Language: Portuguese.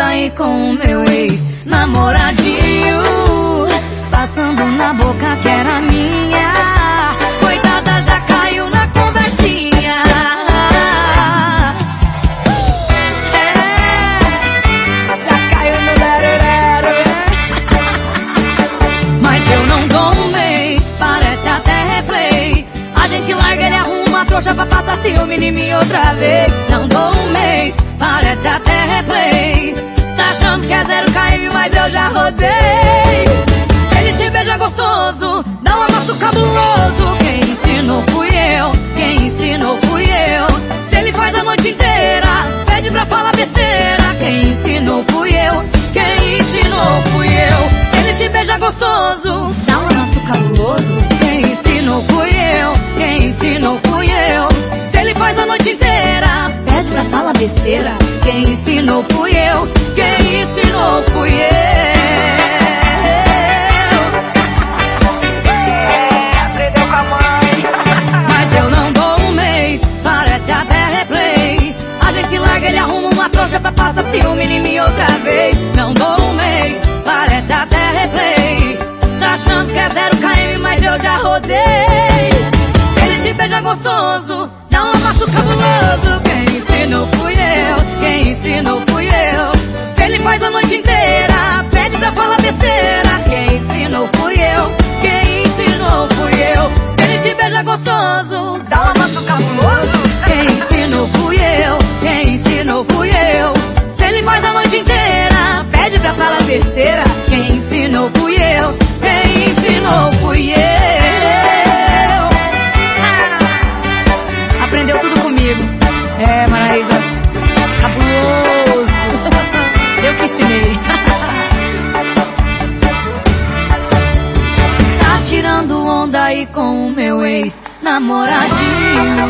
aí com o meu ex-namoradinho. Passando na boca que era minha. Coitada, já caiu na conversinha. É, já caiu no lero, Mas eu não mês, parece até replay. A gente larga, ele arruma a trouxa pra passar ciúme em mim outra vez. Não dou um mês, parece até replay. Caiu, mas eu já rodei. Ele te beija gostoso, dá um amasso cabuloso. Quem ensinou fui eu, quem ensinou fui eu. Se ele faz a noite inteira, pede pra falar besteira. Quem ensinou fui eu, quem ensinou fui eu. Ele te beija gostoso, dá um amasso cabuloso. Quem ensinou fui eu, quem ensinou fui eu. Se ele faz a noite inteira, pede pra falar besteira. Quem ensinou fui eu, parece até replay. A gente larga, ele arruma uma trouxa pra passar ciúme em mim outra vez. Não dou um mês, parece até replay. Tá achando que é zero KM, mas eu já rodei. Ele te beija gostoso, dá um amasso cabuloso. Quem ensinou fui eu, quem ensinou fui eu. Se ele faz a noite inteira, pede pra falar besteira. Quem ensinou fui eu, quem ensinou fui eu. Se ele te beija gostoso, fui eu. Se ele faz a noite inteira, pede pra falar besteira. Quem ensinou fui eu, quem ensinou fui eu. Ah, Aprendeu tudo comigo. É, Maraísa. Cabuloso. Eu que ensinei. Tá tirando onda aí com o meu ex-namoradinho.